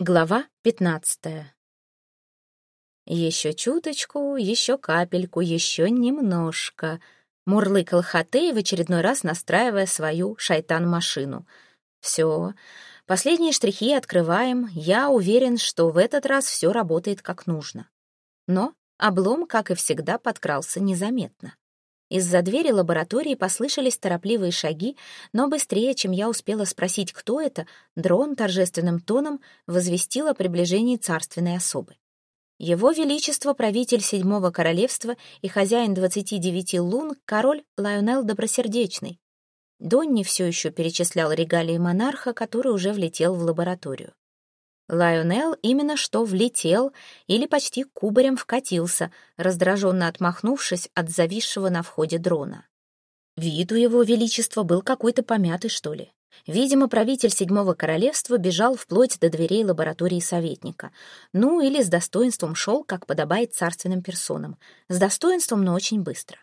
Глава пятнадцатая. «Еще чуточку, еще капельку, еще немножко», — мурлыкал Хатей в очередной раз настраивая свою шайтан-машину. «Все, последние штрихи открываем. Я уверен, что в этот раз все работает как нужно». Но облом, как и всегда, подкрался незаметно. Из-за двери лаборатории послышались торопливые шаги, но быстрее, чем я успела спросить, кто это, дрон торжественным тоном возвестил о приближении царственной особы. Его Величество, правитель Седьмого Королевства и хозяин двадцати девяти лун, король Лайонел Добросердечный. Донни все еще перечислял регалии монарха, который уже влетел в лабораторию. Лайонел именно что влетел или почти кубарем вкатился, раздраженно отмахнувшись от зависшего на входе дрона. Вид у его величества был какой-то помятый, что ли. Видимо, правитель Седьмого Королевства бежал вплоть до дверей лаборатории советника. Ну, или с достоинством шел, как подобает царственным персонам. С достоинством, но очень быстро.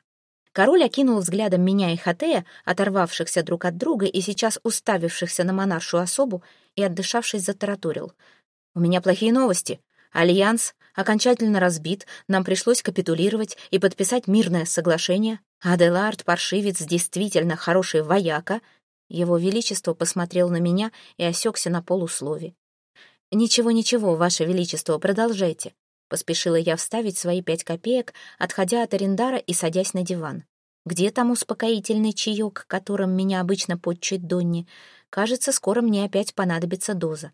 Король окинул взглядом меня и Хатея, оторвавшихся друг от друга и сейчас уставившихся на монаршу особу, и, отдышавшись, затараторил. «У меня плохие новости. Альянс окончательно разбит, нам пришлось капитулировать и подписать мирное соглашение. Аделард, паршивец, действительно хороший вояка». Его Величество посмотрел на меня и осекся на полуслове. «Ничего, ничего, Ваше Величество, продолжайте. Поспешила я вставить свои пять копеек, отходя от арендара и садясь на диван. Где там успокоительный чаек, которым меня обычно подчует Донни? Кажется, скоро мне опять понадобится доза.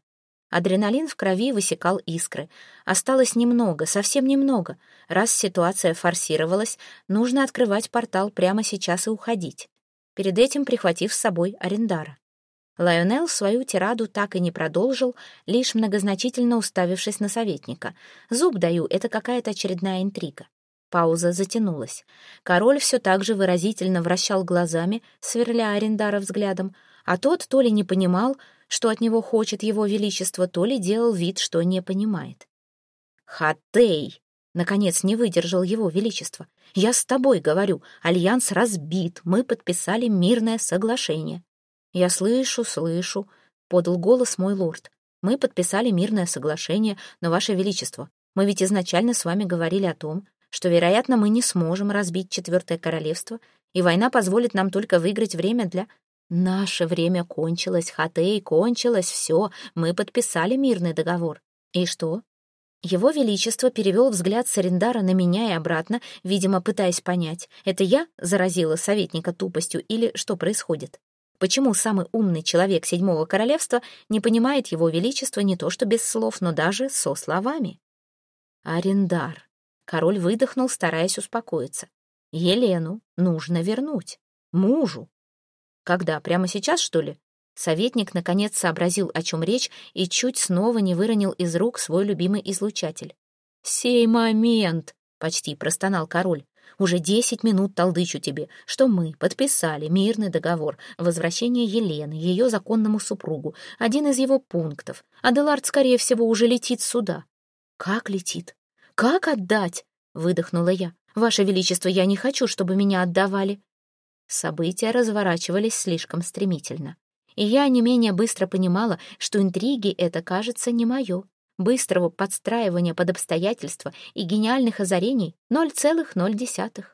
Адреналин в крови высекал искры. Осталось немного, совсем немного. Раз ситуация форсировалась, нужно открывать портал прямо сейчас и уходить. Перед этим прихватив с собой арендара. Лайонел свою тираду так и не продолжил, лишь многозначительно уставившись на советника. «Зуб даю, это какая-то очередная интрига». Пауза затянулась. Король все так же выразительно вращал глазами, сверля Арендара взглядом, а тот то ли не понимал, что от него хочет его величество, то ли делал вид, что не понимает. «Хатей!» — наконец не выдержал его величество. «Я с тобой говорю, альянс разбит, мы подписали мирное соглашение». «Я слышу, слышу», — подал голос мой лорд. «Мы подписали мирное соглашение, но, Ваше Величество, мы ведь изначально с вами говорили о том, что, вероятно, мы не сможем разбить Четвертое Королевство, и война позволит нам только выиграть время для... Наше время кончилось, Хатей, кончилось, все, мы подписали мирный договор. И что? Его Величество перевел взгляд с Арендара на меня и обратно, видимо, пытаясь понять, это я заразила советника тупостью или что происходит. Почему самый умный человек Седьмого Королевства не понимает его величества не то что без слов, но даже со словами? Арендар. Король выдохнул, стараясь успокоиться. Елену нужно вернуть. Мужу. Когда? Прямо сейчас, что ли? Советник наконец сообразил, о чем речь, и чуть снова не выронил из рук свой любимый излучатель. «Сей момент!» — почти простонал король. Уже десять минут толдычу тебе, что мы подписали мирный договор возвращение Елены, ее законному супругу, один из его пунктов. Аделард, скорее всего, уже летит сюда. Как летит? Как отдать? Выдохнула я. Ваше Величество, я не хочу, чтобы меня отдавали. События разворачивались слишком стремительно. И я не менее быстро понимала, что интриги это, кажется, не мое быстрого подстраивания под обстоятельства и гениальных озарений — 0,0.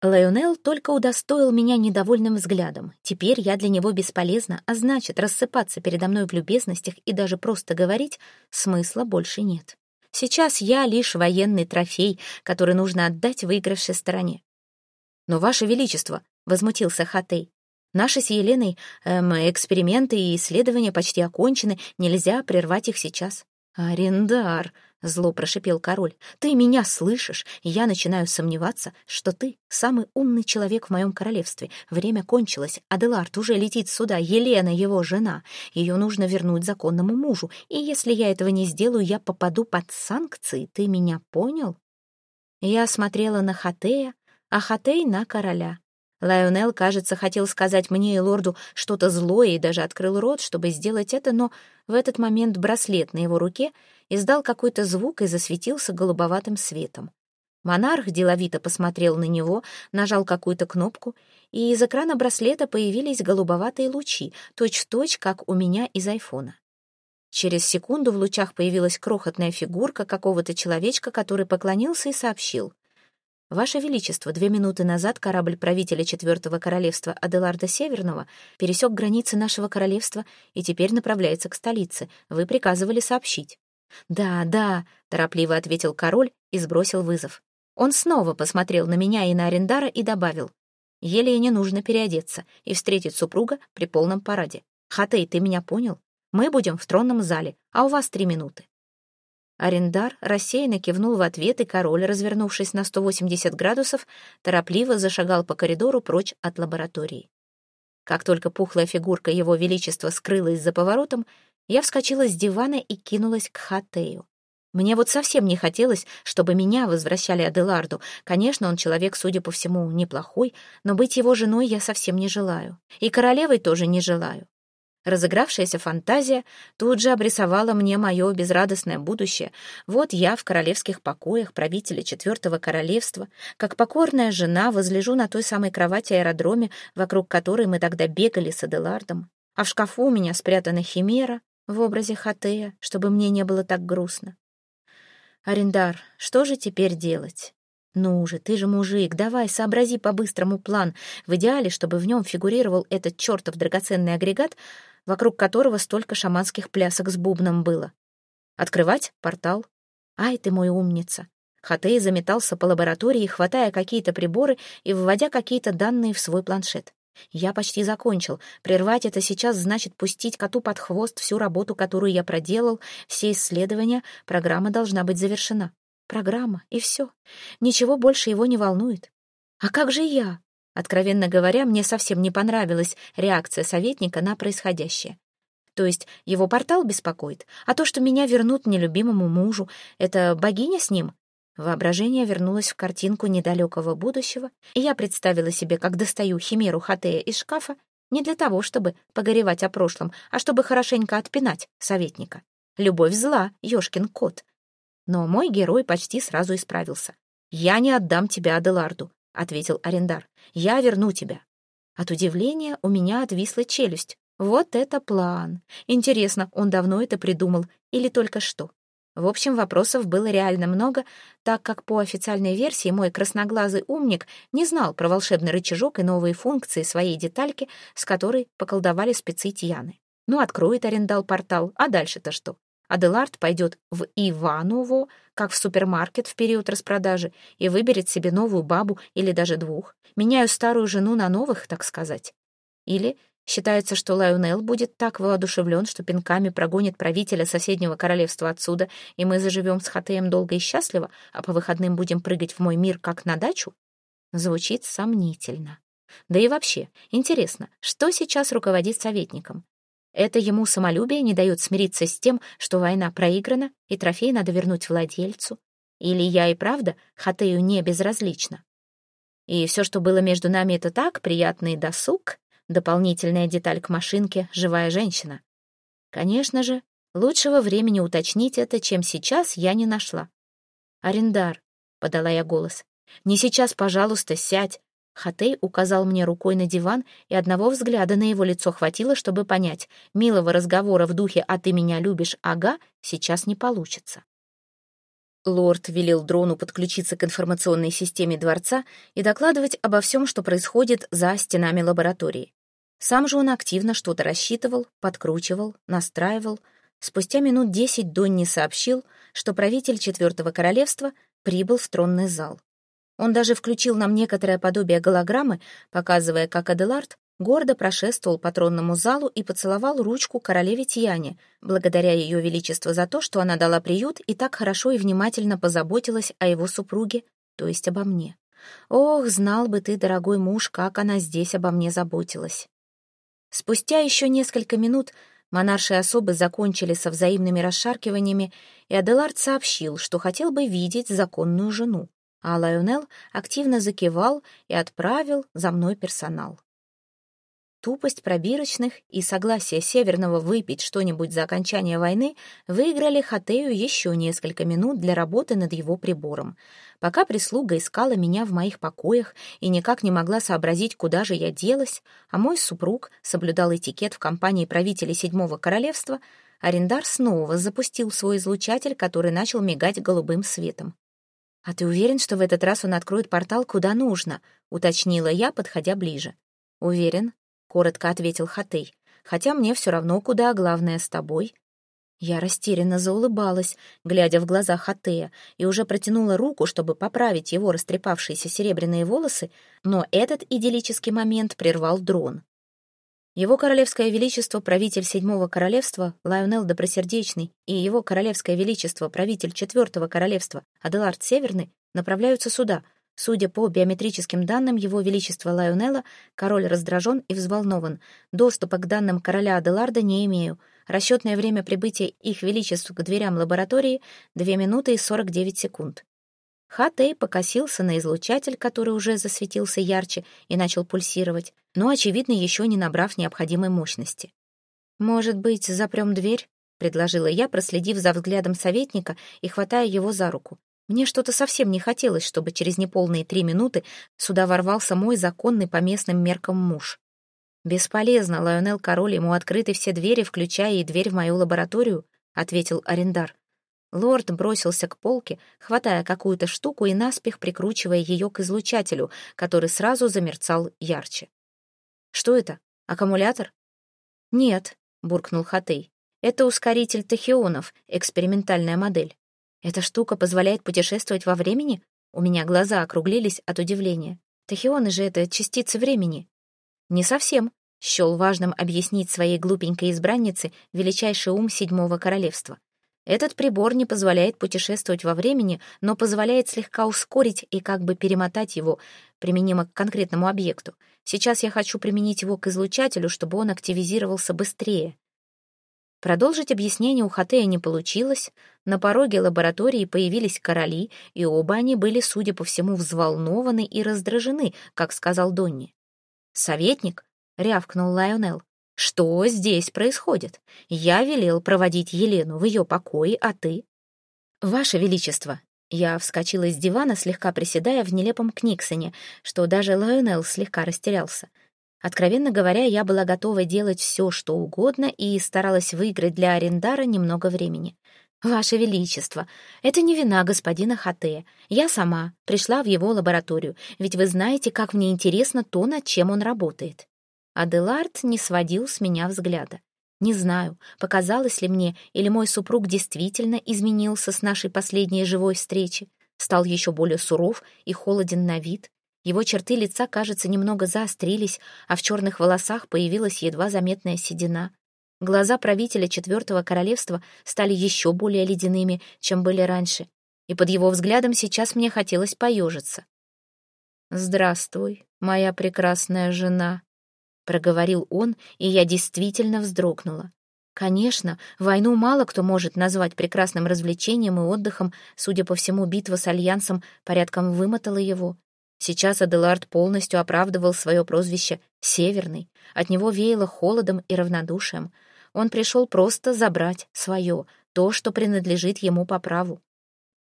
Лайонел только удостоил меня недовольным взглядом. Теперь я для него бесполезна, а значит, рассыпаться передо мной в любезностях и даже просто говорить смысла больше нет. Сейчас я лишь военный трофей, который нужно отдать выигравшей стороне. «Но, Ваше Величество», — возмутился Хатей, «наши с Еленой эм, эксперименты и исследования почти окончены, нельзя прервать их сейчас. «Арендар!» — зло прошипел король. «Ты меня слышишь, и я начинаю сомневаться, что ты самый умный человек в моем королевстве. Время кончилось, Аделард уже летит сюда, Елена его жена. Ее нужно вернуть законному мужу, и если я этого не сделаю, я попаду под санкции. Ты меня понял?» Я смотрела на Хатея, а Хатей — на короля. Лайонел, кажется, хотел сказать мне и лорду что-то злое и даже открыл рот, чтобы сделать это, но в этот момент браслет на его руке издал какой-то звук и засветился голубоватым светом. Монарх деловито посмотрел на него, нажал какую-то кнопку, и из экрана браслета появились голубоватые лучи, точь-в-точь, -точь, как у меня из айфона. Через секунду в лучах появилась крохотная фигурка какого-то человечка, который поклонился и сообщил. «Ваше Величество, две минуты назад корабль правителя Четвертого Королевства Аделарда Северного пересек границы нашего королевства и теперь направляется к столице. Вы приказывали сообщить». «Да, да», — торопливо ответил король и сбросил вызов. Он снова посмотрел на меня и на Арендара и добавил. «Елене нужно переодеться и встретить супруга при полном параде. Хатей, ты меня понял? Мы будем в тронном зале, а у вас три минуты». Арендар рассеянно кивнул в ответ, и король, развернувшись на 180 градусов, торопливо зашагал по коридору прочь от лаборатории. Как только пухлая фигурка его величества скрылась за поворотом, я вскочила с дивана и кинулась к Хатею. Мне вот совсем не хотелось, чтобы меня возвращали Аделарду. Конечно, он человек, судя по всему, неплохой, но быть его женой я совсем не желаю. И королевой тоже не желаю. Разыгравшаяся фантазия тут же обрисовала мне мое безрадостное будущее. Вот я в королевских покоях правителя Четвертого Королевства, как покорная жена, возлежу на той самой кровати-аэродроме, вокруг которой мы тогда бегали с Аделардом. А в шкафу у меня спрятана химера в образе Хатея, чтобы мне не было так грустно. «Арендар, что же теперь делать?» «Ну же, ты же мужик, давай, сообрази по-быстрому план. В идеале, чтобы в нем фигурировал этот чертов драгоценный агрегат, вокруг которого столько шаманских плясок с бубном было. Открывать портал. Ай, ты мой умница. Хатей заметался по лаборатории, хватая какие-то приборы и вводя какие-то данные в свой планшет. Я почти закончил. Прервать это сейчас значит пустить коту под хвост всю работу, которую я проделал, все исследования. Программа должна быть завершена. Программа, и все. Ничего больше его не волнует. А как же я? Откровенно говоря, мне совсем не понравилась реакция советника на происходящее. То есть его портал беспокоит, а то, что меня вернут нелюбимому мужу, это богиня с ним? Воображение вернулось в картинку недалекого будущего, и я представила себе, как достаю химеру Хатея из шкафа не для того, чтобы погоревать о прошлом, а чтобы хорошенько отпинать советника. Любовь зла, ёшкин кот. Но мой герой почти сразу исправился. «Я не отдам тебя Аделарду ответил арендар. «Я верну тебя». От удивления у меня отвисла челюсть. Вот это план. Интересно, он давно это придумал или только что? В общем, вопросов было реально много, так как по официальной версии мой красноглазый умник не знал про волшебный рычажок и новые функции своей детальки, с которой поколдовали спецы Тьяны. Ну, откроет арендал портал, а дальше-то что? Аделард пойдет в Иваново, как в супермаркет в период распродажи, и выберет себе новую бабу или даже двух. Меняю старую жену на новых, так сказать. Или считается, что Лайонел будет так воодушевлен, что пинками прогонит правителя соседнего королевства отсюда, и мы заживем с Хатеем долго и счастливо, а по выходным будем прыгать в мой мир, как на дачу? Звучит сомнительно. Да и вообще, интересно, что сейчас руководит советником? Это ему самолюбие не дает смириться с тем, что война проиграна, и трофей надо вернуть владельцу. Или я и правда Хатею не безразлична. И все, что было между нами, это так, приятный досуг, дополнительная деталь к машинке, живая женщина. Конечно же, лучшего времени уточнить это, чем сейчас, я не нашла. «Арендар», — подала я голос, — «не сейчас, пожалуйста, сядь, Хатей указал мне рукой на диван, и одного взгляда на его лицо хватило, чтобы понять, милого разговора в духе «а ты меня любишь, ага» сейчас не получится. Лорд велел дрону подключиться к информационной системе дворца и докладывать обо всем, что происходит за стенами лаборатории. Сам же он активно что-то рассчитывал, подкручивал, настраивал. Спустя минут десять Донни сообщил, что правитель Четвертого Королевства прибыл в тронный зал. Он даже включил нам некоторое подобие голограммы, показывая, как Аделард гордо прошествовал по тронному залу и поцеловал ручку королеве Тьяне, благодаря ее величеству за то, что она дала приют и так хорошо и внимательно позаботилась о его супруге, то есть обо мне. Ох, знал бы ты, дорогой муж, как она здесь обо мне заботилась. Спустя еще несколько минут монарши особы закончили со взаимными расшаркиваниями, и Аделард сообщил, что хотел бы видеть законную жену а Лайонел активно закивал и отправил за мной персонал. Тупость пробирочных и согласие Северного выпить что-нибудь за окончание войны выиграли Хатею еще несколько минут для работы над его прибором. Пока прислуга искала меня в моих покоях и никак не могла сообразить, куда же я делась, а мой супруг соблюдал этикет в компании правителей Седьмого Королевства, Арендар снова запустил свой излучатель, который начал мигать голубым светом. «А ты уверен, что в этот раз он откроет портал куда нужно?» — уточнила я, подходя ближе. «Уверен», — коротко ответил Хатей. «Хотя мне все равно куда, главное с тобой». Я растерянно заулыбалась, глядя в глаза Хатея, и уже протянула руку, чтобы поправить его растрепавшиеся серебряные волосы, но этот идиллический момент прервал дрон. Его королевское величество, правитель седьмого королевства, Лайонел Добросердечный, и его королевское величество, правитель четвертого королевства, Аделард Северный, направляются сюда. Судя по биометрическим данным его величества Лайонела, король раздражен и взволнован. Доступа к данным короля Аделарда не имею. Расчетное время прибытия их величеств к дверям лаборатории — 2 минуты и 49 секунд. Хатей покосился на излучатель, который уже засветился ярче и начал пульсировать, но, очевидно, еще не набрав необходимой мощности. «Может быть, запрем дверь?» — предложила я, проследив за взглядом советника и хватая его за руку. Мне что-то совсем не хотелось, чтобы через неполные три минуты сюда ворвался мой законный по местным меркам муж. «Бесполезно, Лайонел Король, ему открыты все двери, включая и дверь в мою лабораторию», — ответил Арендар. Лорд бросился к полке, хватая какую-то штуку и наспех прикручивая ее к излучателю, который сразу замерцал ярче. «Что это? Аккумулятор?» «Нет», — буркнул Хатей. «Это ускоритель тахионов, экспериментальная модель. Эта штука позволяет путешествовать во времени?» У меня глаза округлились от удивления. «Тахионы же — это частицы времени». «Не совсем», — счел важным объяснить своей глупенькой избраннице величайший ум седьмого королевства. Этот прибор не позволяет путешествовать во времени, но позволяет слегка ускорить и как бы перемотать его, применимо к конкретному объекту. Сейчас я хочу применить его к излучателю, чтобы он активизировался быстрее. Продолжить объяснение у Хатея не получилось. На пороге лаборатории появились короли, и оба они были, судя по всему, взволнованы и раздражены, как сказал Донни. «Советник?» — рявкнул Лайонел. Что здесь происходит? Я велел проводить Елену в ее покое, а ты? Ваше Величество, я вскочила из дивана, слегка приседая в нелепом книксоне, что даже Лайонел слегка растерялся. Откровенно говоря, я была готова делать все, что угодно, и старалась выиграть для Арендара немного времени. «Ваше Величество, это не вина господина Хатея. Я сама пришла в его лабораторию, ведь вы знаете, как мне интересно то, над чем он работает. Аделард не сводил с меня взгляда. Не знаю, показалось ли мне, или мой супруг действительно изменился с нашей последней живой встречи, стал еще более суров и холоден на вид. Его черты лица, кажется, немного заострились, а в черных волосах появилась едва заметная седина. Глаза правителя Четвертого Королевства стали еще более ледяными, чем были раньше, и под его взглядом сейчас мне хотелось поежиться. «Здравствуй, моя прекрасная жена», проговорил он, и я действительно вздрогнула. Конечно, войну мало кто может назвать прекрасным развлечением и отдыхом, судя по всему, битва с Альянсом порядком вымотала его. Сейчас Аделард полностью оправдывал свое прозвище «Северный», от него веяло холодом и равнодушием. Он пришел просто забрать свое, то, что принадлежит ему по праву.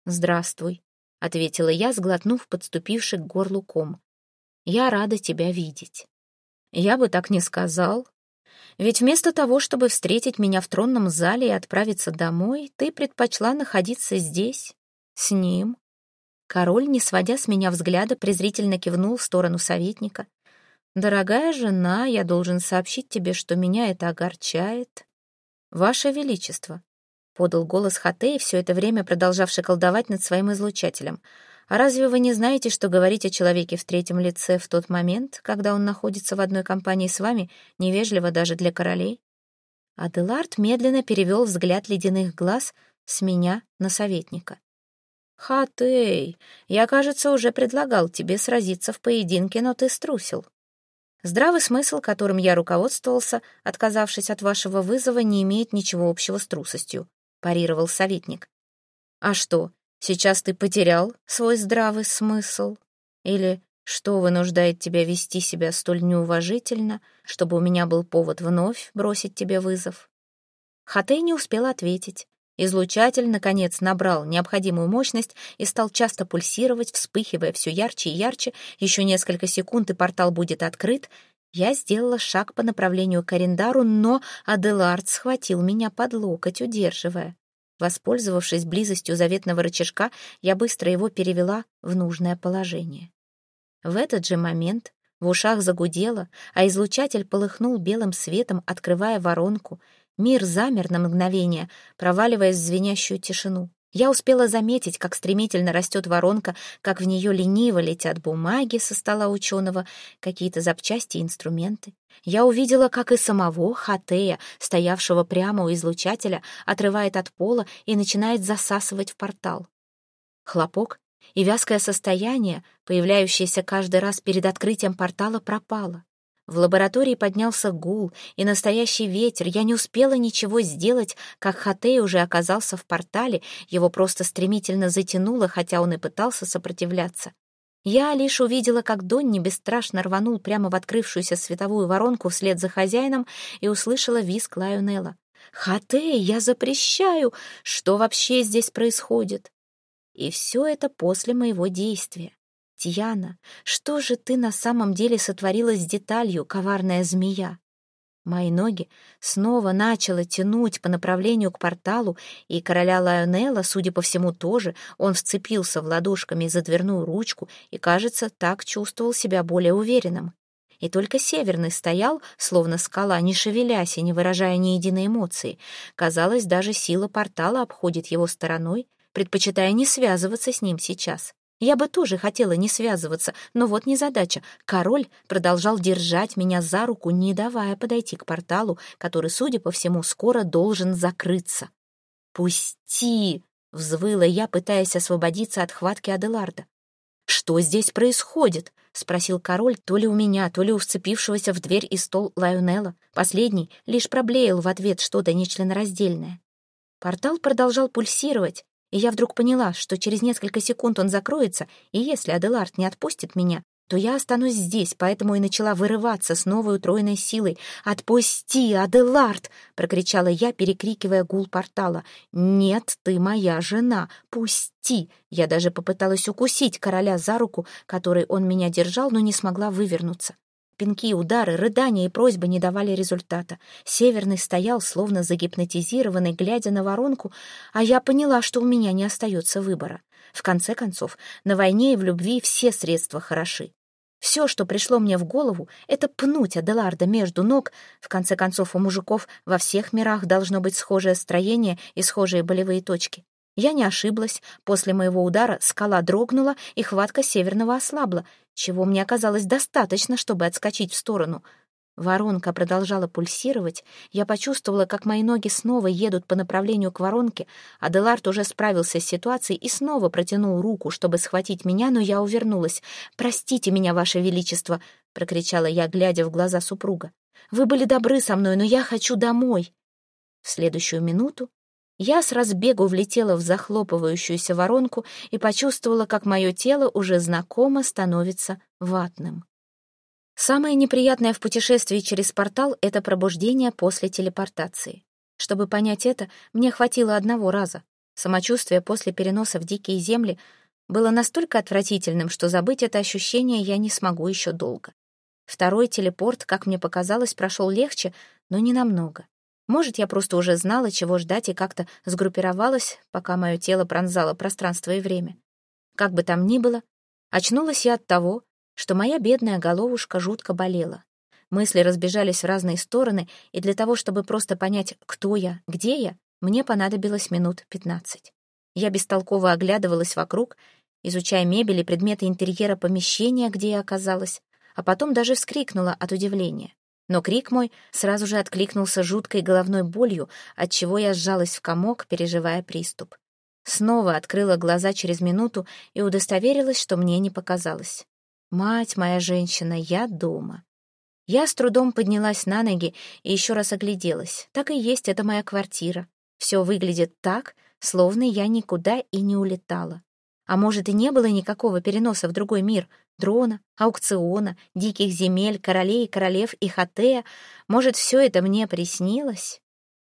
«Здравствуй», — ответила я, сглотнув подступивший к горлу ком. «Я рада тебя видеть». Я бы так не сказал. Ведь вместо того, чтобы встретить меня в тронном зале и отправиться домой, ты предпочла находиться здесь, с ним. Король, не сводя с меня взгляда, презрительно кивнул в сторону советника. «Дорогая жена, я должен сообщить тебе, что меня это огорчает». «Ваше Величество», — подал голос Хатей, все это время продолжавший колдовать над своим излучателем, — а разве вы не знаете, что говорить о человеке в третьем лице в тот момент, когда он находится в одной компании с вами, невежливо даже для королей? Аделард медленно перевел взгляд ледяных глаз с меня на советника. «Хатей, я, кажется, уже предлагал тебе сразиться в поединке, но ты струсил. Здравый смысл, которым я руководствовался, отказавшись от вашего вызова, не имеет ничего общего с трусостью», — парировал советник. «А что, Сейчас ты потерял свой здравый смысл? Или что вынуждает тебя вести себя столь неуважительно, чтобы у меня был повод вновь бросить тебе вызов?» Хатей не успел ответить. Излучатель, наконец, набрал необходимую мощность и стал часто пульсировать, вспыхивая все ярче и ярче. Еще несколько секунд, и портал будет открыт. Я сделала шаг по направлению к Арендару, но Аделард схватил меня под локоть, удерживая. Воспользовавшись близостью заветного рычажка, я быстро его перевела в нужное положение. В этот же момент в ушах загудело, а излучатель полыхнул белым светом, открывая воронку. Мир замер на мгновение, проваливаясь в звенящую тишину. Я успела заметить, как стремительно растет воронка, как в нее лениво летят бумаги со стола ученого, какие-то запчасти и инструменты. Я увидела, как и самого Хатея, стоявшего прямо у излучателя, отрывает от пола и начинает засасывать в портал. Хлопок и вязкое состояние, появляющееся каждый раз перед открытием портала, пропало. В лаборатории поднялся гул и настоящий ветер. Я не успела ничего сделать, как Хатей уже оказался в портале, его просто стремительно затянуло, хотя он и пытался сопротивляться. Я лишь увидела, как Донни бесстрашно рванул прямо в открывшуюся световую воронку вслед за хозяином и услышала визг Лайонелла. «Хатей, я запрещаю! Что вообще здесь происходит?» И все это после моего действия. «Тьяна, что же ты на самом деле сотворила с деталью, коварная змея?» Мои ноги снова начало тянуть по направлению к порталу, и короля Лайонелла, судя по всему, тоже, он вцепился в ладошками за дверную ручку и, кажется, так чувствовал себя более уверенным. И только Северный стоял, словно скала, не шевелясь и не выражая ни единой эмоции. Казалось, даже сила портала обходит его стороной, предпочитая не связываться с ним сейчас. Я бы тоже хотела не связываться, но вот незадача. Король продолжал держать меня за руку, не давая подойти к порталу, который, судя по всему, скоро должен закрыться. «Пусти!» — взвыла я, пытаясь освободиться от хватки Аделарда. «Что здесь происходит?» — спросил король то ли у меня, то ли у вцепившегося в дверь и стол Лайонелла. Последний лишь проблеял в ответ что-то нечленораздельное. Портал продолжал пульсировать, и я вдруг поняла, что через несколько секунд он закроется, и если Аделард не отпустит меня, то я останусь здесь, поэтому и начала вырываться с новой утроенной силой. «Отпусти, Аделард!» — прокричала я, перекрикивая гул портала. «Нет, ты моя жена! Пусти!» Я даже попыталась укусить короля за руку, которой он меня держал, но не смогла вывернуться. Пинки, удары, рыдания и просьбы не давали результата. Северный стоял, словно загипнотизированный, глядя на воронку, а я поняла, что у меня не остается выбора. В конце концов, на войне и в любви все средства хороши. Все, что пришло мне в голову, это пнуть Аделарда между ног. В конце концов, у мужиков во всех мирах должно быть схожее строение и схожие болевые точки. Я не ошиблась. После моего удара скала дрогнула, и хватка северного ослабла, чего мне оказалось достаточно, чтобы отскочить в сторону. Воронка продолжала пульсировать. Я почувствовала, как мои ноги снова едут по направлению к воронке. Аделард уже справился с ситуацией и снова протянул руку, чтобы схватить меня, но я увернулась. «Простите меня, Ваше Величество!» — прокричала я, глядя в глаза супруга. «Вы были добры со мной, но я хочу домой!» В следующую минуту я с разбегу влетела в захлопывающуюся воронку и почувствовала, как мое тело уже знакомо становится ватным. Самое неприятное в путешествии через портал — это пробуждение после телепортации. Чтобы понять это, мне хватило одного раза. Самочувствие после переноса в дикие земли было настолько отвратительным, что забыть это ощущение я не смогу еще долго. Второй телепорт, как мне показалось, прошел легче, но не намного. Может, я просто уже знала, чего ждать, и как-то сгруппировалась, пока мое тело пронзало пространство и время. Как бы там ни было, очнулась я от того, что моя бедная головушка жутко болела. Мысли разбежались в разные стороны, и для того, чтобы просто понять, кто я, где я, мне понадобилось минут пятнадцать. Я бестолково оглядывалась вокруг, изучая мебель и предметы интерьера помещения, где я оказалась, а потом даже вскрикнула от удивления. Но крик мой сразу же откликнулся жуткой головной болью, от чего я сжалась в комок, переживая приступ. Снова открыла глаза через минуту и удостоверилась, что мне не показалось. «Мать моя женщина, я дома». Я с трудом поднялась на ноги и еще раз огляделась. Так и есть, это моя квартира. Все выглядит так, словно я никуда и не улетала. А может, и не было никакого переноса в другой мир, дрона, аукциона, диких земель, королей, королев и хатея. Может, все это мне приснилось?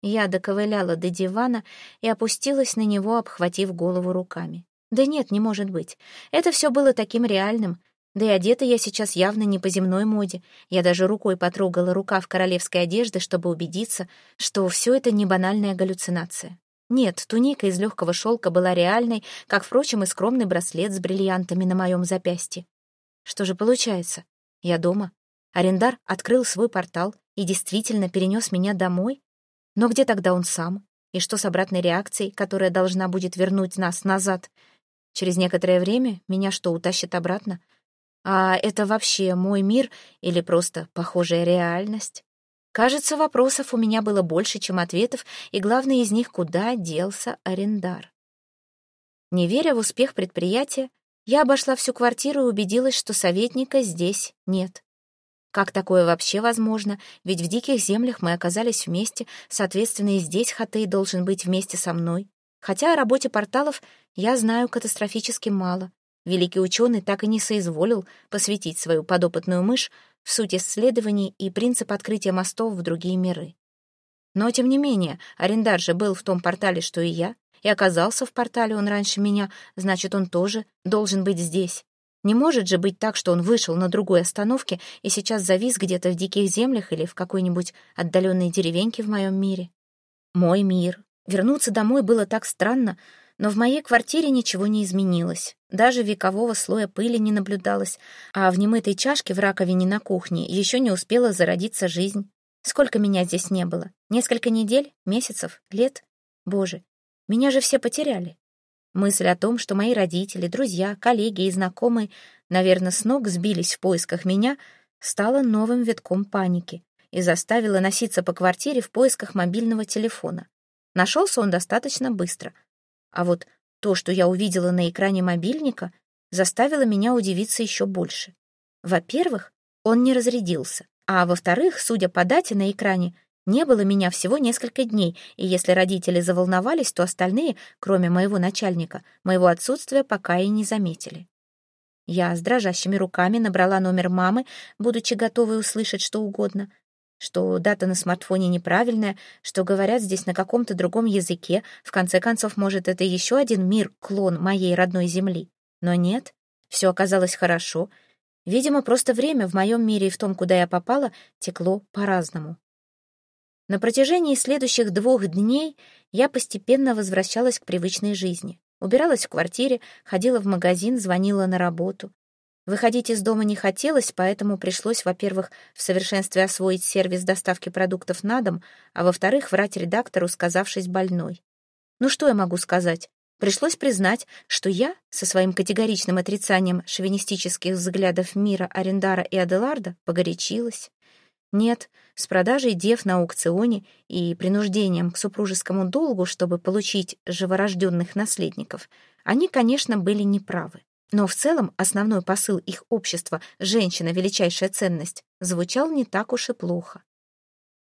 Я доковыляла до дивана и опустилась на него, обхватив голову руками. Да нет, не может быть. Это все было таким реальным. Да и одета я сейчас явно не по земной моде. Я даже рукой потрогала рукав королевской одежды, чтобы убедиться, что все это не банальная галлюцинация. Нет, туника из легкого шелка была реальной, как, впрочем, и скромный браслет с бриллиантами на моем запястье. Что же получается? Я дома. Арендар открыл свой портал и действительно перенес меня домой? Но где тогда он сам? И что с обратной реакцией, которая должна будет вернуть нас назад? Через некоторое время меня что, утащит обратно? А это вообще мой мир или просто похожая реальность? Кажется, вопросов у меня было больше, чем ответов, и главный из них — куда делся арендар? Не веря в успех предприятия, я обошла всю квартиру и убедилась, что советника здесь нет. Как такое вообще возможно? Ведь в диких землях мы оказались вместе, соответственно, и здесь Хатей должен быть вместе со мной. Хотя о работе порталов я знаю катастрофически мало. Великий ученый так и не соизволил посвятить свою подопытную мышь в суть исследований и принцип открытия мостов в другие миры. Но, тем не менее, арендар же был в том портале, что и я, и оказался в портале он раньше меня, значит, он тоже должен быть здесь. Не может же быть так, что он вышел на другой остановке и сейчас завис где-то в диких землях или в какой-нибудь отдаленной деревеньке в моем мире. Мой мир. Вернуться домой было так странно, но в моей квартире ничего не изменилось. Даже векового слоя пыли не наблюдалось, а в немытой чашке в раковине на кухне еще не успела зародиться жизнь. Сколько меня здесь не было? Несколько недель? Месяцев? Лет? Боже, меня же все потеряли. Мысль о том, что мои родители, друзья, коллеги и знакомые, наверное, с ног сбились в поисках меня, стала новым витком паники и заставила носиться по квартире в поисках мобильного телефона. Нашелся он достаточно быстро — а вот то, что я увидела на экране мобильника, заставило меня удивиться еще больше. Во-первых, он не разрядился, а во-вторых, судя по дате на экране, не было меня всего несколько дней, и если родители заволновались, то остальные, кроме моего начальника, моего отсутствия пока и не заметили. Я с дрожащими руками набрала номер мамы, будучи готовой услышать что угодно, что дата на смартфоне неправильная, что говорят здесь на каком-то другом языке. В конце концов, может, это еще один мир, клон моей родной земли. Но нет, все оказалось хорошо. Видимо, просто время в моем мире и в том, куда я попала, текло по-разному. На протяжении следующих двух дней я постепенно возвращалась к привычной жизни. Убиралась в квартире, ходила в магазин, звонила на работу. Выходить из дома не хотелось, поэтому пришлось, во-первых, в совершенстве освоить сервис доставки продуктов на дом, а во-вторых, врать редактору, сказавшись больной. Ну что я могу сказать? Пришлось признать, что я со своим категоричным отрицанием шовинистических взглядов мира Арендара и Аделарда погорячилась. Нет, с продажей дев на аукционе и принуждением к супружескому долгу, чтобы получить живорожденных наследников, они, конечно, были неправы. Но в целом основной посыл их общества «женщина – величайшая ценность» звучал не так уж и плохо.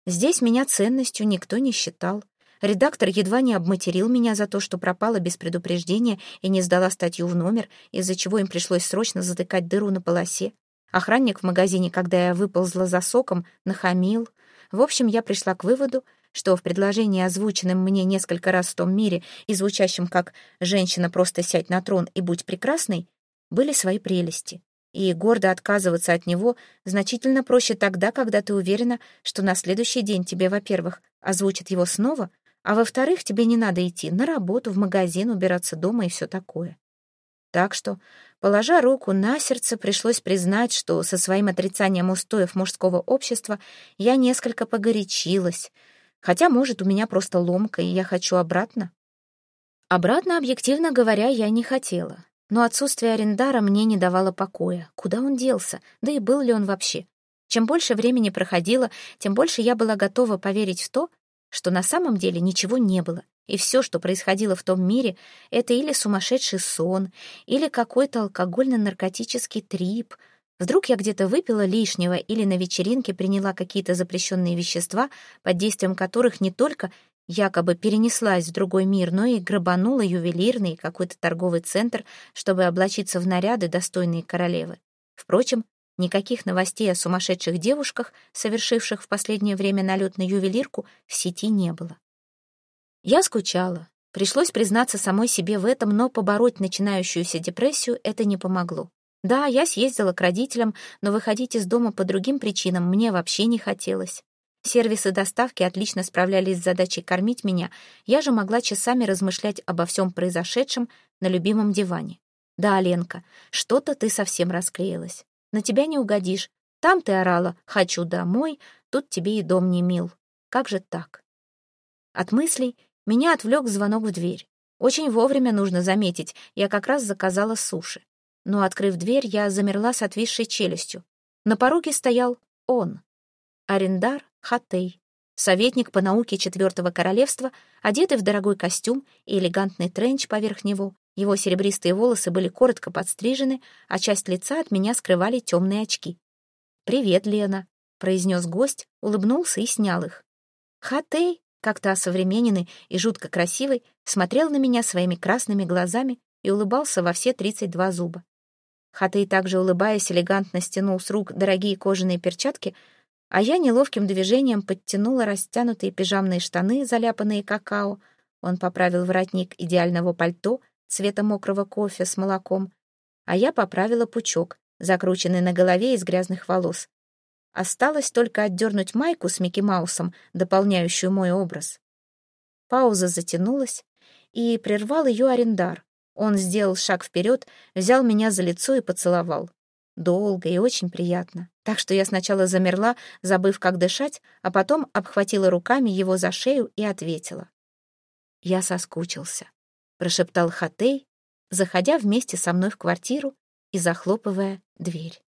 Здесь меня ценностью никто не считал. Редактор едва не обматерил меня за то, что пропала без предупреждения и не сдала статью в номер, из-за чего им пришлось срочно затыкать дыру на полосе. Охранник в магазине, когда я выползла за соком, нахамил. В общем, я пришла к выводу, что в предложении, озвученном мне несколько раз в том мире и звучащем как «женщина, просто сядь на трон и будь прекрасной», были свои прелести. И гордо отказываться от него значительно проще тогда, когда ты уверена, что на следующий день тебе, во-первых, озвучат его снова, а во-вторых, тебе не надо идти на работу, в магазин, убираться дома и все такое. Так что, положа руку на сердце, пришлось признать, что со своим отрицанием устоев мужского общества я несколько погорячилась — Хотя, может, у меня просто ломка, и я хочу обратно. Обратно, объективно говоря, я не хотела. Но отсутствие арендара мне не давало покоя. Куда он делся? Да и был ли он вообще? Чем больше времени проходило, тем больше я была готова поверить в то, что на самом деле ничего не было, и все, что происходило в том мире, это или сумасшедший сон, или какой-то алкогольно-наркотический трип — Вдруг я где-то выпила лишнего или на вечеринке приняла какие-то запрещенные вещества, под действием которых не только якобы перенеслась в другой мир, но и грабанула ювелирный какой-то торговый центр, чтобы облачиться в наряды, достойные королевы. Впрочем, никаких новостей о сумасшедших девушках, совершивших в последнее время налет на ювелирку, в сети не было. Я скучала. Пришлось признаться самой себе в этом, но побороть начинающуюся депрессию это не помогло. Да, я съездила к родителям, но выходить из дома по другим причинам мне вообще не хотелось. Сервисы доставки отлично справлялись с задачей кормить меня, я же могла часами размышлять обо всем произошедшем на любимом диване. Да, Ленка, что-то ты совсем расклеилась. На тебя не угодишь. Там ты орала «хочу домой», тут тебе и дом не мил. Как же так? От мыслей меня отвлек звонок в дверь. Очень вовремя нужно заметить, я как раз заказала суши. Но, открыв дверь, я замерла с отвисшей челюстью. На пороге стоял он. Арендар Хатей, советник по науке Четвертого Королевства, одетый в дорогой костюм и элегантный тренч поверх него. Его серебристые волосы были коротко подстрижены, а часть лица от меня скрывали темные очки. «Привет, Лена», — произнес гость, улыбнулся и снял их. Хатей, как-то осовремененный и жутко красивый, смотрел на меня своими красными глазами и улыбался во все тридцать два зуба. Хатей также, улыбаясь, элегантно стянул с рук дорогие кожаные перчатки, а я неловким движением подтянула растянутые пижамные штаны, заляпанные какао. Он поправил воротник идеального пальто цвета мокрого кофе с молоком, а я поправила пучок, закрученный на голове из грязных волос. Осталось только отдернуть майку с Микки Маусом, дополняющую мой образ. Пауза затянулась, и прервал ее арендар. Он сделал шаг вперед, взял меня за лицо и поцеловал. Долго и очень приятно. Так что я сначала замерла, забыв, как дышать, а потом обхватила руками его за шею и ответила. Я соскучился прошептал Хатей, заходя вместе со мной в квартиру и захлопывая дверь.